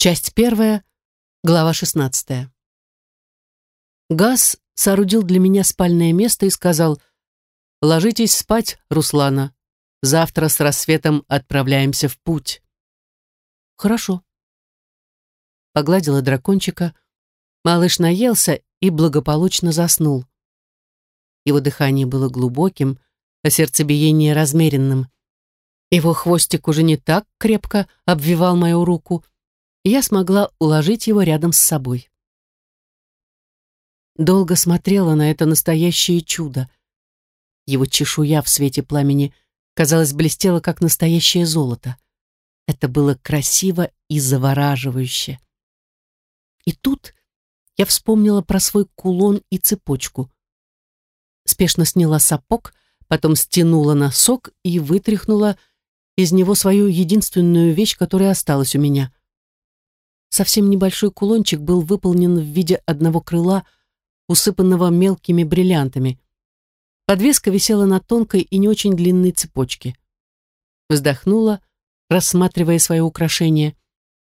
Часть первая, глава шестнадцатая. Газ соорудил для меня спальное место и сказал, «Ложитесь спать, Руслана. Завтра с рассветом отправляемся в путь». «Хорошо». Погладила дракончика. Малыш наелся и благополучно заснул. Его дыхание было глубоким, а сердцебиение размеренным. Его хвостик уже не так крепко обвивал мою руку, я смогла уложить его рядом с собой. Долго смотрела на это настоящее чудо. Его чешуя в свете пламени, казалось, блестела, как настоящее золото. Это было красиво и завораживающе. И тут я вспомнила про свой кулон и цепочку. Спешно сняла сапог, потом стянула носок и вытряхнула из него свою единственную вещь, которая осталась у меня. Совсем небольшой кулончик был выполнен в виде одного крыла, усыпанного мелкими бриллиантами. Подвеска висела на тонкой и не очень длинной цепочке. Вздохнула, рассматривая свое украшение.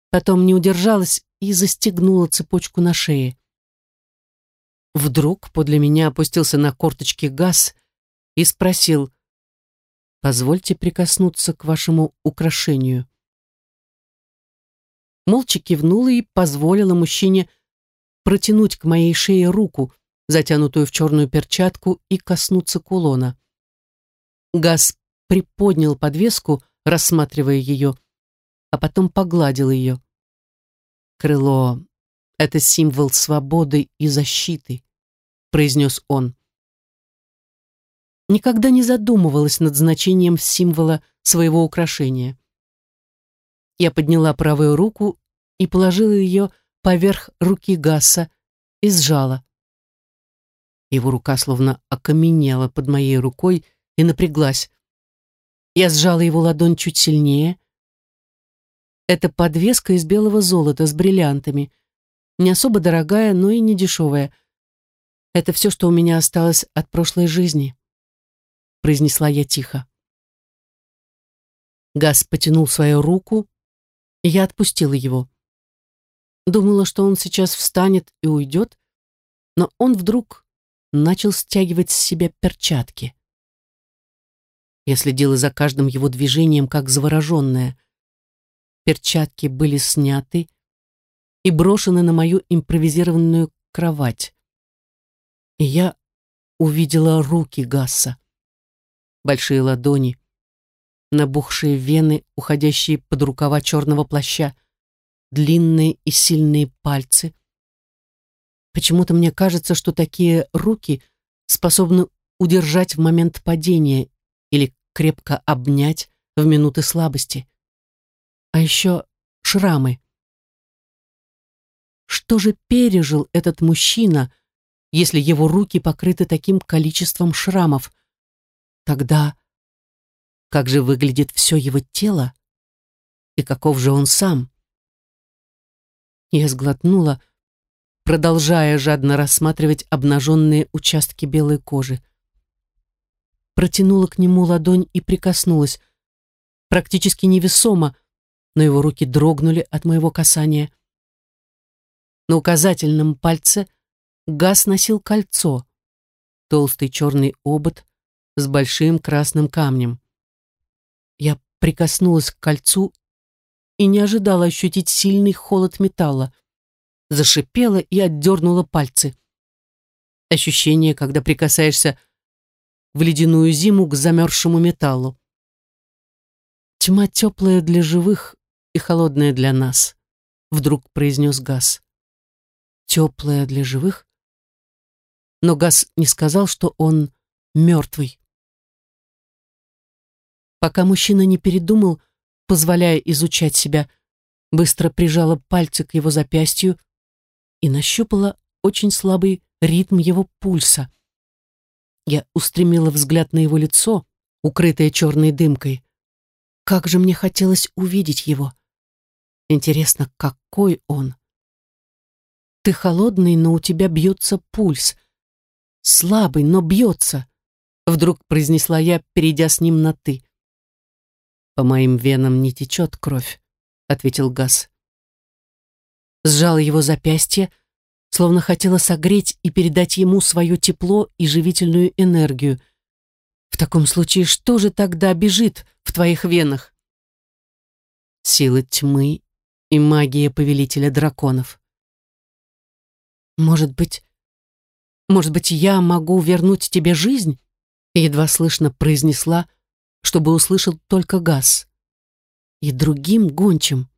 Потом не удержалась и застегнула цепочку на шее. Вдруг подле меня опустился на корточки газ и спросил, «Позвольте прикоснуться к вашему украшению». Молча кивнула и позволила мужчине протянуть к моей шее руку, затянутую в черную перчатку, и коснуться кулона. Газ приподнял подвеску, рассматривая ее, а потом погладил ее. Крыло — это символ свободы и защиты, произнес он. Никогда не задумывалась над значением символа своего украшения. Я подняла правую руку и положила ее поверх руки Гасса и сжала. Его рука словно окаменела под моей рукой и напряглась. Я сжала его ладонь чуть сильнее. Это подвеска из белого золота с бриллиантами. Не особо дорогая, но и не дешевая. Это все, что у меня осталось от прошлой жизни, произнесла я тихо. Газ потянул свою руку, я отпустила его. Думала, что он сейчас встанет и уйдет, но он вдруг начал стягивать с себя перчатки. Я следила за каждым его движением, как завороженная. Перчатки были сняты и брошены на мою импровизированную кровать. И я увидела руки Гасса. Большие ладони, набухшие вены, уходящие под рукава черного плаща, длинные и сильные пальцы. Почему-то мне кажется, что такие руки способны удержать в момент падения или крепко обнять в минуты слабости. А еще шрамы. Что же пережил этот мужчина, если его руки покрыты таким количеством шрамов? Тогда как же выглядит все его тело? И каков же он сам? Я сглотнула, продолжая жадно рассматривать обнаженные участки белой кожи. Протянула к нему ладонь и прикоснулась. Практически невесомо, но его руки дрогнули от моего касания. На указательном пальце Газ носил кольцо, толстый черный обод с большим красным камнем. Прикоснулась к кольцу и не ожидала ощутить сильный холод металла. Зашипела и отдернула пальцы. Ощущение, когда прикасаешься в ледяную зиму к замерзшему металлу. «Тьма теплая для живых и холодная для нас», — вдруг произнес Газ. «Теплая для живых?» Но Газ не сказал, что он мертвый. Пока мужчина не передумал, позволяя изучать себя, быстро прижала пальцы к его запястью и нащупала очень слабый ритм его пульса. Я устремила взгляд на его лицо, укрытое черной дымкой. Как же мне хотелось увидеть его. Интересно, какой он? Ты холодный, но у тебя бьется пульс. Слабый, но бьется. Вдруг произнесла я, перейдя с ним на «ты». «По моим венам не течет кровь», — ответил Газ. сжала его запястье, словно хотела согреть и передать ему свое тепло и живительную энергию. В таком случае, что же тогда бежит в твоих венах? Сила тьмы и магия повелителя драконов. Может быть, может быть, я могу вернуть тебе жизнь? Едва слышно произнесла, чтобы услышал только Газ. И другим гончим.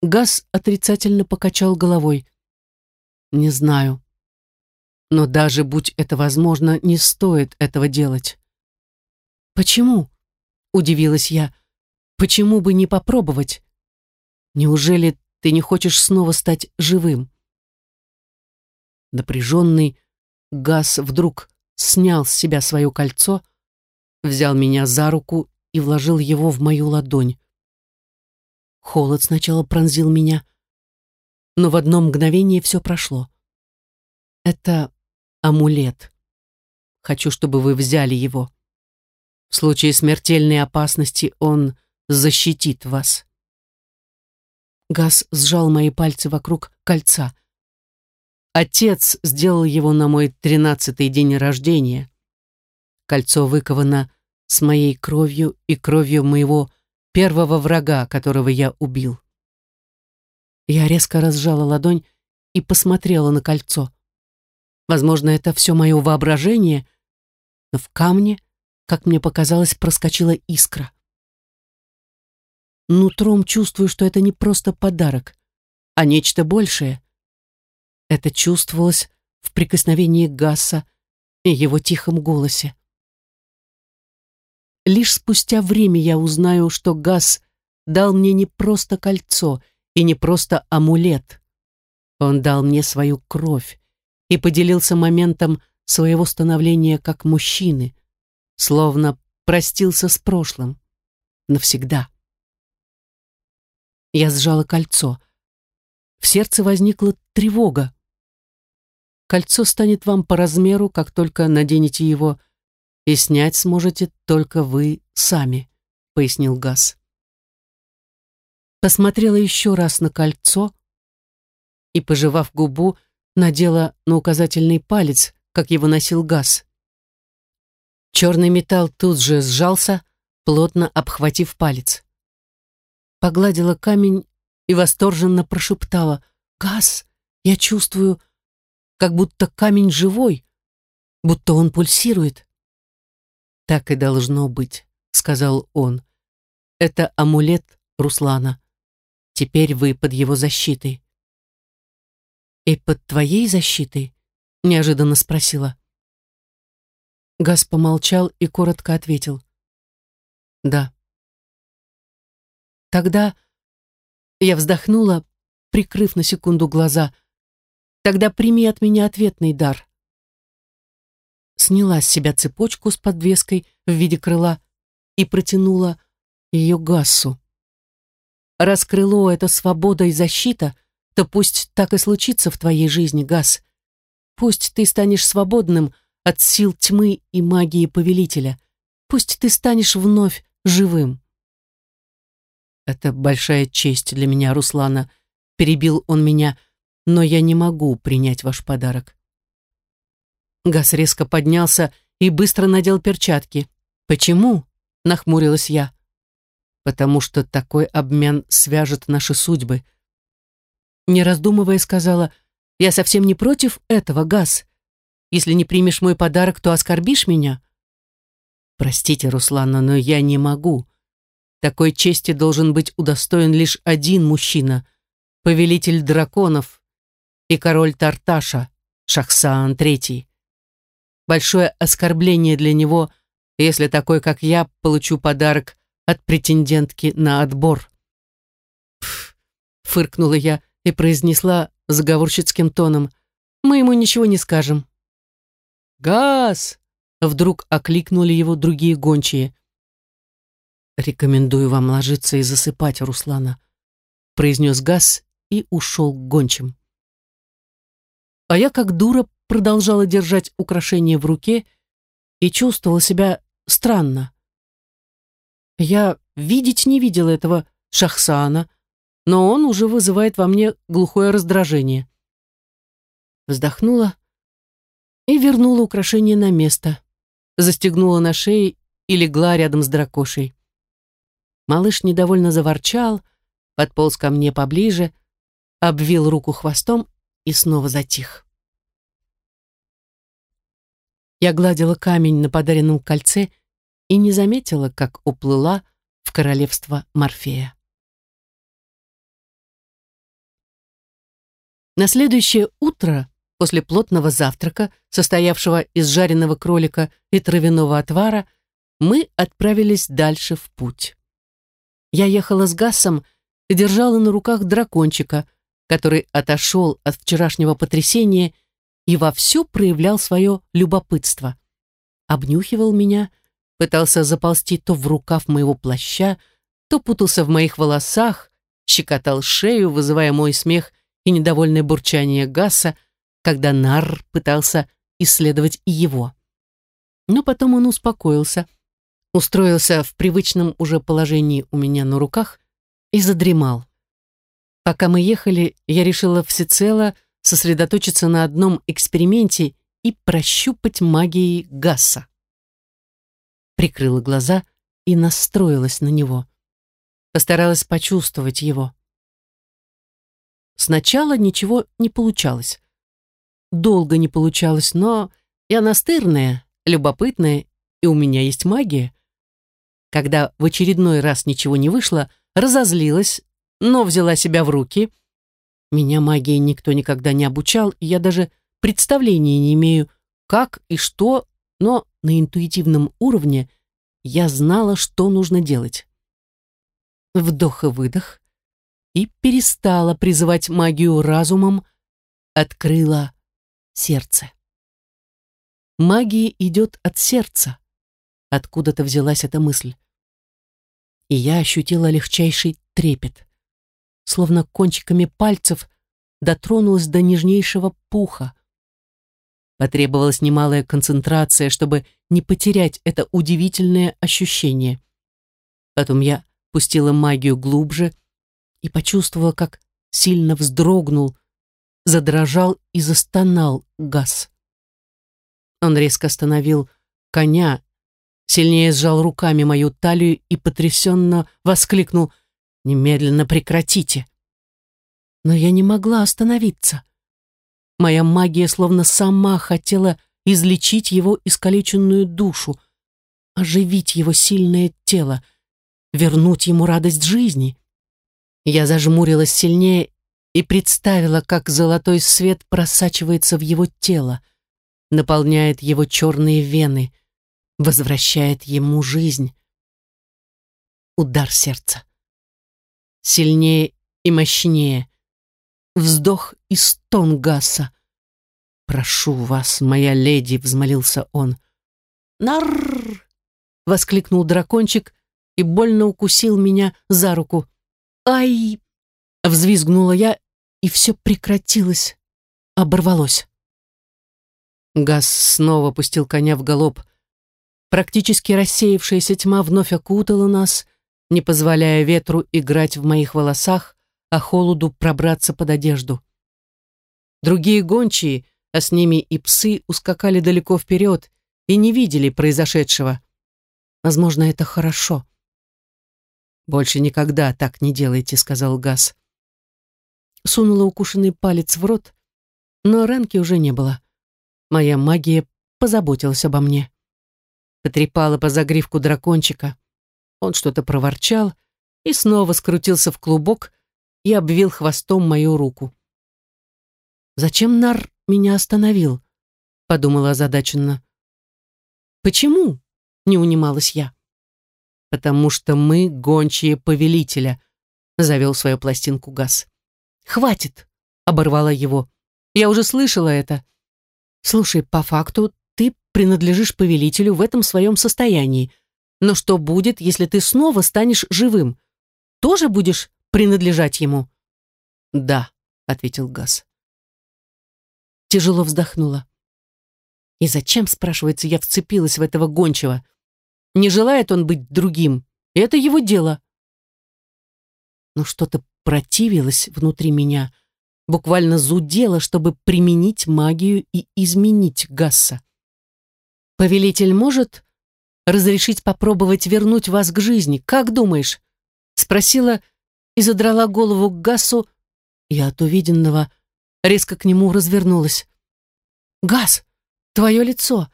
Газ отрицательно покачал головой. Не знаю. Но даже будь это возможно, не стоит этого делать. Почему? Удивилась я. Почему бы не попробовать? Неужели ты не хочешь снова стать живым? Напряженный Газ вдруг снял с себя свое кольцо, взял меня за руку и вложил его в мою ладонь. Холод сначала пронзил меня, но в одно мгновение все прошло. Это амулет. Хочу, чтобы вы взяли его. В случае смертельной опасности он защитит вас. Газ сжал мои пальцы вокруг кольца. Отец сделал его на мой тринадцатый день рождения. Кольцо выковано с моей кровью и кровью моего первого врага, которого я убил. Я резко разжала ладонь и посмотрела на кольцо. Возможно, это все мое воображение, но в камне, как мне показалось, проскочила искра. Нутром чувствую, что это не просто подарок, а нечто большее. Это чувствовалось в прикосновении Гасса и его тихом голосе. Лишь спустя время я узнаю, что Гасс дал мне не просто кольцо и не просто амулет. Он дал мне свою кровь и поделился моментом своего становления как мужчины, словно простился с прошлым навсегда. Я сжала кольцо. В сердце возникла тревога. Кольцо станет вам по размеру, как только наденете его, и снять сможете только вы сами, пояснил Газ. Посмотрела еще раз на кольцо и, пожевав губу, надела на указательный палец, как его носил Газ. Черный металл тут же сжался, плотно обхватив палец погладила камень и восторженно прошептала «Газ, я чувствую, как будто камень живой, будто он пульсирует». «Так и должно быть», — сказал он. «Это амулет Руслана. Теперь вы под его защитой». «И под твоей защитой?» — неожиданно спросила. Газ помолчал и коротко ответил. «Да». Тогда я вздохнула, прикрыв на секунду глаза. Тогда прими от меня ответный дар. Сняла с себя цепочку с подвеской в виде крыла и протянула ее Гассу. Раз крыло — это свобода и защита, то пусть так и случится в твоей жизни, Гас. Пусть ты станешь свободным от сил тьмы и магии повелителя. Пусть ты станешь вновь живым. «Это большая честь для меня, Руслана», — перебил он меня, «но я не могу принять ваш подарок». Газ резко поднялся и быстро надел перчатки. «Почему?» — нахмурилась я. «Потому что такой обмен свяжет наши судьбы». Не раздумывая, сказала, «Я совсем не против этого, Газ. Если не примешь мой подарок, то оскорбишь меня». «Простите, Руслана, но я не могу», такой чести должен быть удостоен лишь один мужчина, повелитель драконов и король Тарташа, Шахсаан III. Большое оскорбление для него, если такой, как я, получу подарок от претендентки на отбор. Фыркнула я и произнесла заговорщицким тоном. Мы ему ничего не скажем. «Газ!» — вдруг окликнули его другие гончие. «Рекомендую вам ложиться и засыпать, Руслана», произнес Газ и ушел к гончим. А я, как дура, продолжала держать украшение в руке и чувствовала себя странно. Я видеть не видела этого Шахсана, но он уже вызывает во мне глухое раздражение. Вздохнула и вернула украшение на место, застегнула на шее и легла рядом с дракошей. Малыш недовольно заворчал, подполз ко мне поближе, обвил руку хвостом и снова затих. Я гладила камень на подаренном кольце и не заметила, как уплыла в королевство Морфея. На следующее утро, после плотного завтрака, состоявшего из жареного кролика и травяного отвара, мы отправились дальше в путь. Я ехала с Гассом и держала на руках дракончика, который отошел от вчерашнего потрясения и вовсю проявлял свое любопытство. Обнюхивал меня, пытался заползти то в рукав моего плаща, то путался в моих волосах, щекотал шею, вызывая мой смех и недовольное бурчание Гасса, когда Нар пытался исследовать и его. Но потом он успокоился, устроился в привычном уже положении у меня на руках и задремал. Пока мы ехали, я решила всецело сосредоточиться на одном эксперименте и прощупать магией Гасса. Прикрыла глаза и настроилась на него. Постаралась почувствовать его. Сначала ничего не получалось. Долго не получалось, но я настырная, любопытная, и у меня есть магия. Когда в очередной раз ничего не вышло, разозлилась, но взяла себя в руки. Меня магии никто никогда не обучал, и я даже представления не имею, как и что, но на интуитивном уровне я знала, что нужно делать. Вдох и выдох и перестала призывать магию разумом, открыла сердце. Магия идет от сердца. Откуда-то взялась эта мысль. И я ощутила легчайший трепет. Словно кончиками пальцев дотронулась до нежнейшего пуха. Потребовалась немалая концентрация, чтобы не потерять это удивительное ощущение. Потом я пустила магию глубже, и почувствовала, как сильно вздрогнул, задрожал и застонал газ. Он резко остановил коня, сильнее сжал руками мою талию и потрясенно воскликнул «Немедленно прекратите!» Но я не могла остановиться. Моя магия словно сама хотела излечить его искалеченную душу, оживить его сильное тело, вернуть ему радость жизни. Я зажмурилась сильнее и представила, как золотой свет просачивается в его тело, наполняет его черные вены, возвращает ему жизнь. Удар сердца. Сильнее и мощнее. Вздох и стон Гасса. «Прошу вас, моя леди», — взмолился он. «Нарррр!» — воскликнул дракончик и больно укусил меня за руку. «Ай!» — взвизгнула я, и все прекратилось, оборвалось. Газ снова пустил коня в галоп. Практически рассеявшаяся тьма вновь окутала нас, не позволяя ветру играть в моих волосах, а холоду пробраться под одежду. Другие гончие, а с ними и псы, ускакали далеко вперед и не видели произошедшего. Возможно, это хорошо. «Больше никогда так не делайте», — сказал Газ. Сунула укушенный палец в рот, но ранки уже не было. Моя магия позаботилась обо мне. Потрепала по загривку дракончика. Он что-то проворчал и снова скрутился в клубок и обвил хвостом мою руку. «Зачем Нар меня остановил?» — подумала озадаченно. «Почему?» — не унималась я потому что мы гончие повелителя», — завел свою пластинку Газ. «Хватит», — оборвала его. «Я уже слышала это. Слушай, по факту ты принадлежишь повелителю в этом своем состоянии. Но что будет, если ты снова станешь живым? Тоже будешь принадлежать ему?» «Да», — ответил Газ. Тяжело вздохнула. И зачем, спрашивается, я вцепилась в этого гончего? Не желает он быть другим, это его дело. Но что-то противилась внутри меня, буквально зудела, чтобы применить магию и изменить Гасса. «Повелитель может разрешить попробовать вернуть вас к жизни, как думаешь?» Спросила и задрала голову к Гассу, и от увиденного резко к нему развернулась. «Газ, твое лицо!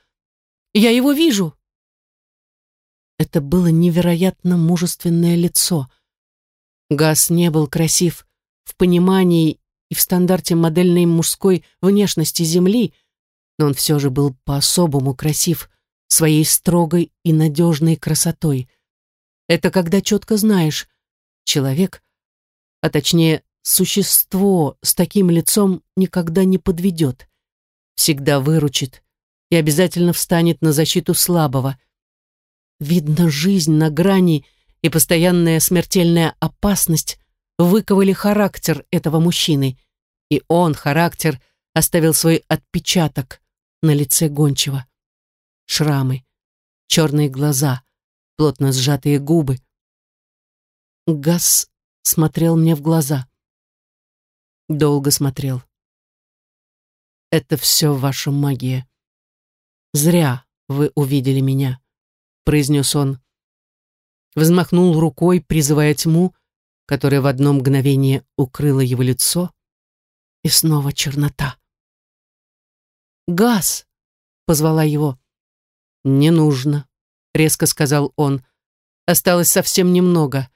Я его вижу!» Это было невероятно мужественное лицо. Газ не был красив в понимании и в стандарте модельной мужской внешности Земли, но он все же был по-особому красив своей строгой и надежной красотой. Это когда четко знаешь, человек, а точнее существо с таким лицом никогда не подведет, всегда выручит и обязательно встанет на защиту слабого. Видно, жизнь на грани и постоянная смертельная опасность выковали характер этого мужчины, и он, характер, оставил свой отпечаток на лице гончего. Шрамы, черные глаза, плотно сжатые губы. Газ смотрел мне в глаза. Долго смотрел. «Это все ваша магия. Зря вы увидели меня», — произнес он. Взмахнул рукой, призывая тьму, которая в одно мгновение укрыла его лицо, и снова чернота. «Газ!» — позвала его. «Не нужно», — резко сказал он. «Осталось совсем немного.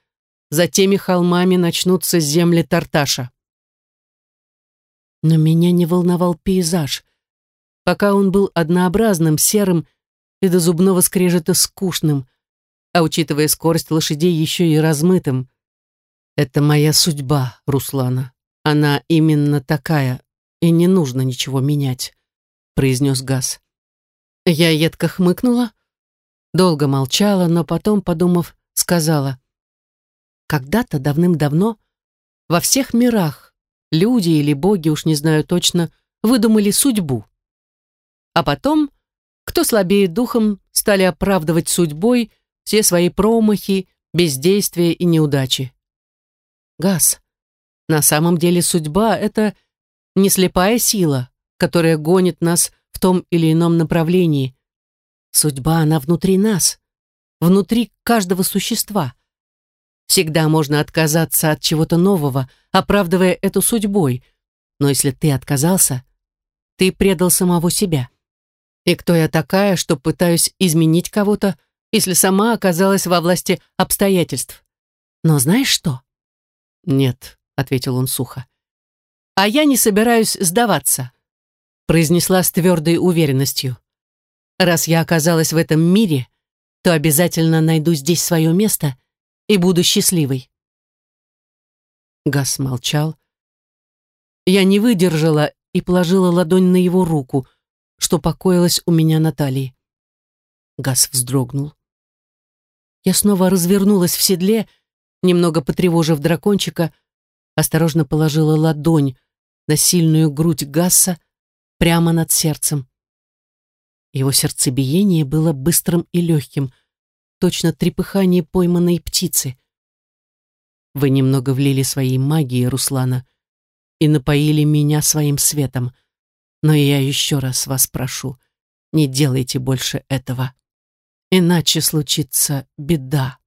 За теми холмами начнутся земли Тарташа». Но меня не волновал пейзаж. Пока он был однообразным, серым и до зубного скрежета скучным, а учитывая скорость лошадей еще и размытым. Это моя судьба, Руслана. Она именно такая, и не нужно ничего менять, произнес Газ. Я едко хмыкнула, долго молчала, но потом, подумав, сказала. Когда-то давным-давно во всех мирах люди или боги, уж не знаю точно, выдумали судьбу. А потом, кто слабее духом, стали оправдывать судьбой все свои промахи, бездействия и неудачи. Газ. На самом деле судьба — это не слепая сила, которая гонит нас в том или ином направлении. Судьба, она внутри нас, внутри каждого существа. Всегда можно отказаться от чего-то нового, оправдывая эту судьбой. Но если ты отказался, ты предал самого себя. И кто я такая, что пытаюсь изменить кого-то, если сама оказалась во власти обстоятельств? Но знаешь что? Нет, ответил он сухо. А я не собираюсь сдаваться произнесла с твердой уверенностью. «Раз я оказалась в этом мире, то обязательно найду здесь свое место и буду счастливой». Гас молчал. Я не выдержала и положила ладонь на его руку, что покоилась у меня на талии. Гас вздрогнул. Я снова развернулась в седле, немного потревожив дракончика, осторожно положила ладонь на сильную грудь Гасса, прямо над сердцем. Его сердцебиение было быстрым и легким, точно трепыхание пойманной птицы. Вы немного влили своей магии, Руслана, и напоили меня своим светом. Но я еще раз вас прошу, не делайте больше этого. Иначе случится беда.